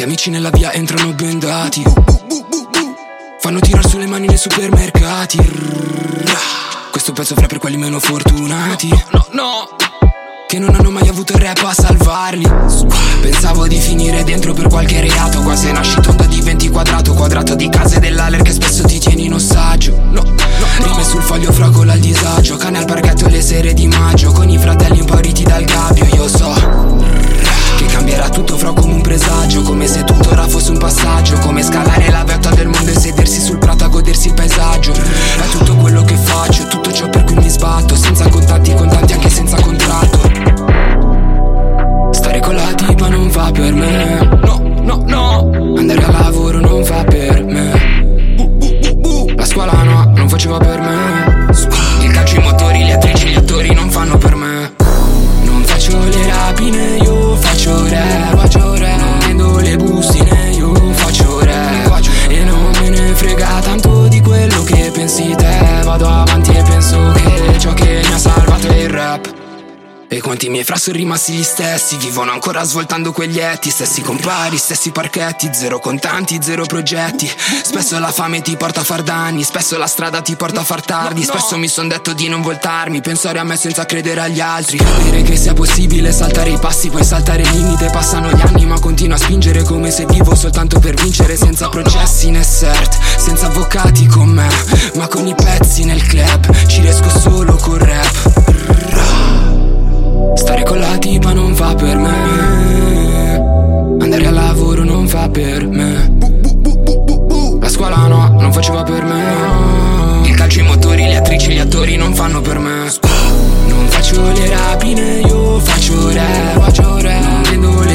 Tanti amici nella via entrano bendati. Fanno tirar sulle mani nei supermercati. Questo pezzo fra per quelli meno fortunati. No, no, no. Che non hanno mai avuto il rap a salvarli. Pensavo di finire dentro per qualche reato. Quasi nasci tonda di 20 quadrato. Quadrato di case per me. No, no, no. Andare al lavoro non fa per me. Bu, bu, bu. La scuola no, non faceva per me. Il calcio, i motori, le attrici, gli attori non fanno per me. Non faccio le rapine, io faccio rap, faccio rap. Non vendo le bustine, io faccio rap. E non me ne frega tanto di quello che pensi te. Vado avanti e penso che ciò che mi ha salvato è il rap e quanti miei fra sono rimasti gli stessi Vivono ancora svoltando quegli etti. Stessi compari, stessi parchetti Zero contanti, zero progetti. Spesso la fame ti porta a far danni Spesso la strada ti porta a far tardi. Spesso mi son detto di non voltarmi Pensare a me senza credere agli altri. Capire che sia possibile saltare i passi Poi saltare il limite. Passano gli anni ma continuo a spingere Come se vivo soltanto per vincere Senza processi né cert Senza avvocati con me. Ma con i pezzi nel club Ci riesco solo col rap con la tipa non fa per me. Andare al lavoro non fa per me. La scuola no, non faceva per me. Il calcio, i motori, le attrici, gli attori non fanno per me. Non faccio le rapine, io faccio re Non vendo le